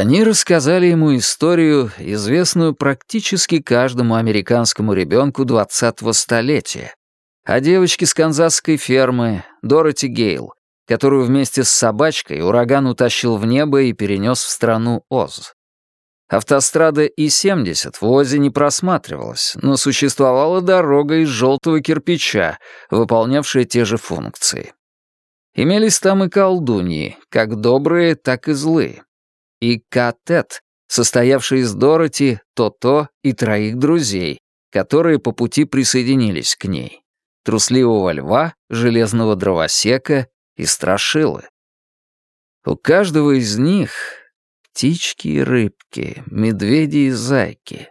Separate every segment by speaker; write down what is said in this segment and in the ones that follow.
Speaker 1: Они рассказали ему историю, известную практически каждому американскому ребенку 20-го столетия, о девочке с канзасской фермы Дороти Гейл, которую вместе с собачкой ураган утащил в небо и перенес в страну Оз. Автострада И-70 в Озе не просматривалась, но существовала дорога из желтого кирпича, выполнявшая те же функции. Имелись там и колдуньи, как добрые, так и злые. И Катет, состоявший из Дороти, Тото и троих друзей, которые по пути присоединились к ней. Трусливого льва, железного дровосека и страшилы. У каждого из них птички и рыбки, медведи и зайки.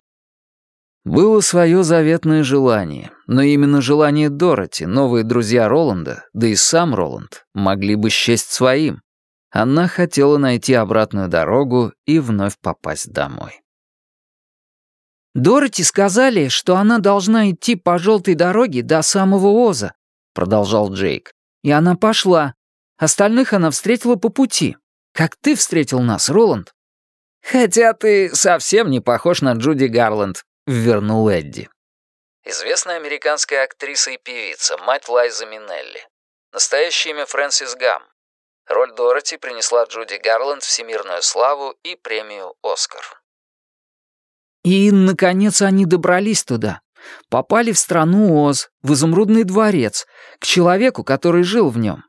Speaker 1: Было свое заветное желание, но именно желание Дороти новые друзья Роланда, да и сам Роланд, могли бы счесть своим. Она хотела найти обратную дорогу и вновь попасть домой.
Speaker 2: «Дороти сказали, что она должна идти по желтой дороге до самого Оза», — продолжал Джейк. «И она пошла. Остальных она встретила по пути. Как ты встретил нас, Роланд?»
Speaker 1: «Хотя ты совсем не похож на Джуди Гарланд», — вернул Эдди. Известная американская актриса и певица, мать Лайза Минелли. Настоящее имя Фрэнсис Гам. Роль Дороти принесла Джуди Гарланд всемирную славу и премию «Оскар».
Speaker 2: И, наконец, они добрались туда. Попали в страну Оз, в изумрудный дворец, к человеку, который жил в нем.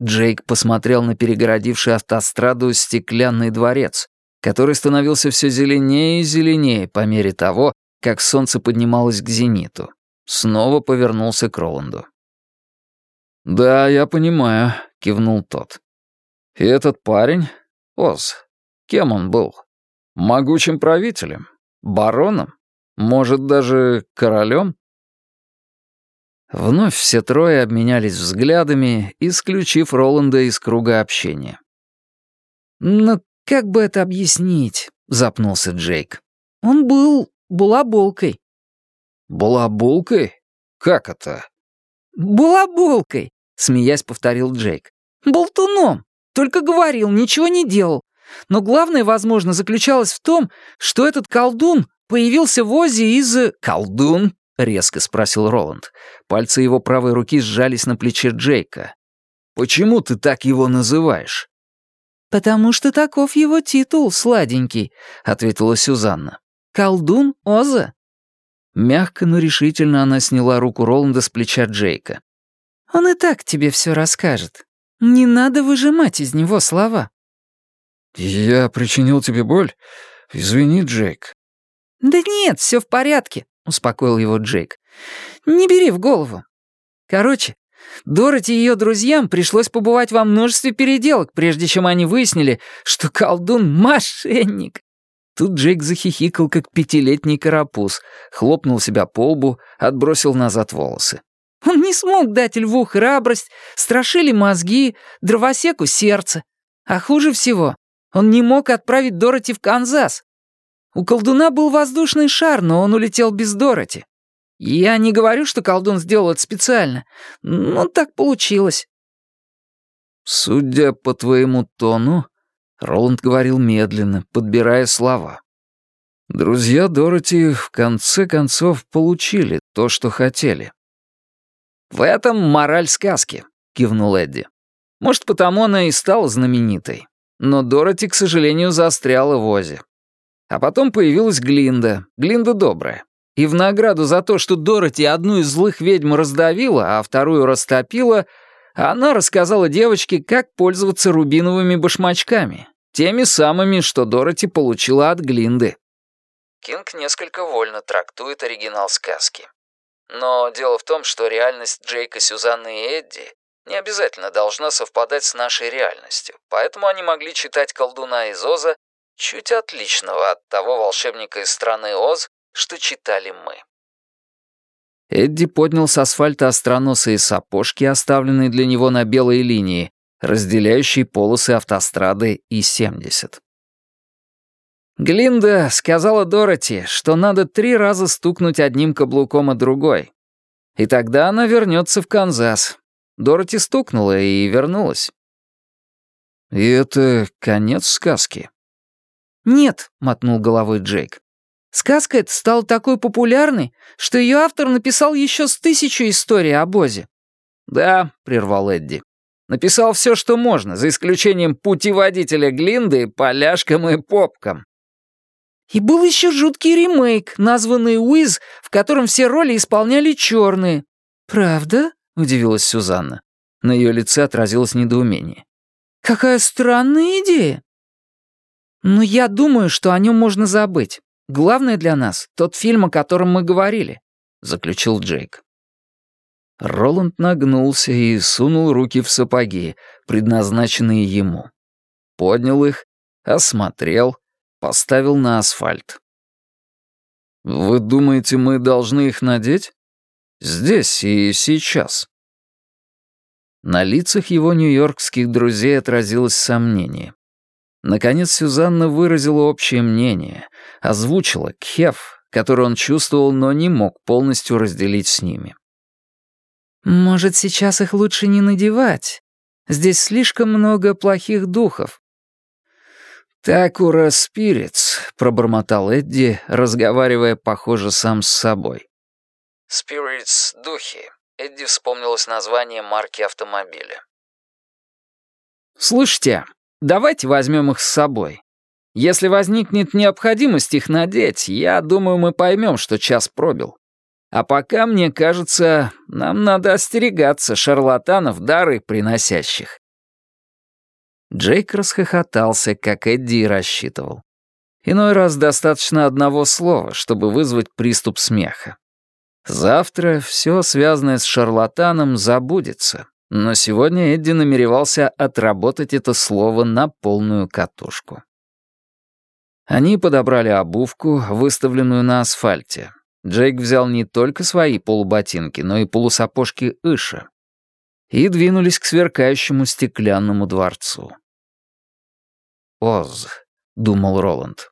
Speaker 2: Джейк посмотрел на перегородивший автостраду стеклянный дворец, который становился все зеленее и зеленее по мере того, как солнце поднималось к зениту. Снова повернулся к Роланду.
Speaker 1: «Да, я понимаю», — кивнул тот. «И этот парень, Оз, кем он был? Могучим правителем? Бароном? Может, даже королем?» Вновь все трое обменялись взглядами, исключив Роланда из круга общения.
Speaker 2: «Но как бы это объяснить?» — запнулся Джейк. «Он был булаболкой».
Speaker 1: «Булаболкой? Как это?»
Speaker 2: «Булаболкой», — смеясь повторил Джейк. «Болтуном. Только говорил, ничего не делал. Но главное, возможно, заключалось в том, что этот колдун появился в Озе из...»
Speaker 1: «Колдун?» — резко спросил Роланд. Пальцы его правой руки сжались на плече Джейка. «Почему ты так его называешь?»
Speaker 2: «Потому что таков его титул, сладенький», — ответила Сюзанна. «Колдун Оза».
Speaker 1: Мягко, но решительно она сняла руку Роланда с плеча Джейка.
Speaker 2: «Он и так тебе все расскажет. Не надо выжимать из него слова».
Speaker 1: «Я причинил тебе боль? Извини, Джейк».
Speaker 2: «Да нет, все в порядке», — успокоил его Джейк. «Не бери в голову. Короче, Дороти и ее друзьям пришлось побывать во множестве переделок, прежде чем они выяснили, что колдун — мошенник. Тут Джейк захихикал, как пятилетний карапуз, хлопнул себя по лбу, отбросил назад волосы. Он не смог дать льву храбрость, страшили мозги, дровосеку сердце. А хуже всего, он не мог отправить Дороти в Канзас. У колдуна был воздушный шар, но он улетел без Дороти. Я не говорю, что колдун сделал это специально, но так получилось.
Speaker 1: Судя по твоему тону, Роланд говорил медленно, подбирая слова. Друзья Дороти в конце концов получили то, что хотели. «В этом мораль сказки», — кивнул Эдди. «Может, потому она и стала знаменитой. Но Дороти, к сожалению, застряла в Озе. А потом появилась Глинда, Глинда добрая. И в награду за то, что Дороти одну из злых ведьм раздавила, а вторую растопила, она рассказала девочке, как пользоваться рубиновыми башмачками, теми самыми, что Дороти получила от Глинды. Кинг несколько вольно трактует оригинал сказки. Но дело в том, что реальность Джейка, Сюзанны и Эдди не обязательно должна совпадать с нашей реальностью, поэтому они могли читать колдуна из Оза чуть отличного от того волшебника из страны Оз, что читали мы. Эдди поднял с асфальта остроносые сапожки, оставленные для него на белой линии, разделяющей полосы автострады И-70. Глинда сказала Дороти, что надо три раза стукнуть одним каблуком о другой. И тогда она вернется в Канзас. Дороти стукнула и вернулась. И это конец сказки.
Speaker 2: «Нет», — мотнул головой Джейк. «Сказка эта стала такой популярной, что ее автор написал еще с тысячу историй о Бозе».
Speaker 1: «Да», — прервал Эдди. «Написал все, что можно, за исключением путеводителя Глинды, поляшкам и попкам».
Speaker 2: И был еще жуткий ремейк, названный «Уиз», в котором все роли исполняли черные. «Правда?» — удивилась Сюзанна. На ее лице отразилось недоумение. «Какая странная идея!» «Но я думаю, что о нем можно забыть. Главное для нас — тот фильм, о котором мы говорили», — заключил Джейк.
Speaker 1: Роланд нагнулся и сунул руки в сапоги, предназначенные ему. Поднял их, осмотрел, поставил на асфальт. «Вы думаете, мы должны их надеть? Здесь и сейчас?» На лицах его нью-йоркских друзей отразилось сомнение. Наконец Сюзанна выразила общее мнение, озвучила кхев, который он чувствовал, но не мог полностью разделить с ними.
Speaker 2: «Может, сейчас их лучше не надевать? Здесь слишком много плохих духов».
Speaker 1: «Такура Спиритс», — пробормотал Эдди, разговаривая, похоже, сам с собой.
Speaker 3: «Спиритс — духи». Эдди вспомнилось название марки автомобиля.
Speaker 1: «Слушайте, Давайте возьмем их с собой. Если возникнет необходимость их надеть, я думаю, мы поймем, что час пробил. А пока, мне кажется, нам надо остерегаться шарлатанов, дары приносящих». Джейк расхохотался, как Эдди и рассчитывал. Иной раз достаточно одного слова, чтобы вызвать приступ смеха. Завтра все, связанное с шарлатаном, забудется. Но сегодня Эдди намеревался отработать это слово на полную катушку. Они подобрали обувку, выставленную на асфальте. Джейк взял не только свои полуботинки, но и полусапожки Иша. И двинулись к сверкающему стеклянному дворцу. «Оз», — думал Роланд.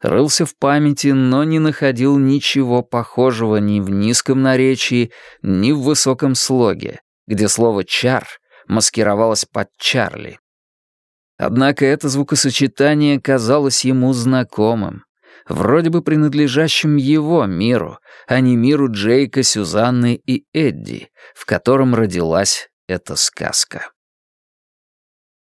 Speaker 1: Рылся в памяти, но не находил ничего похожего ни в низком наречии, ни в высоком слоге, где слово «чар» маскировалось под «Чарли». Однако это звукосочетание казалось ему знакомым, вроде бы принадлежащим его миру, а не миру Джейка, Сюзанны и Эдди, в котором родилась эта сказка.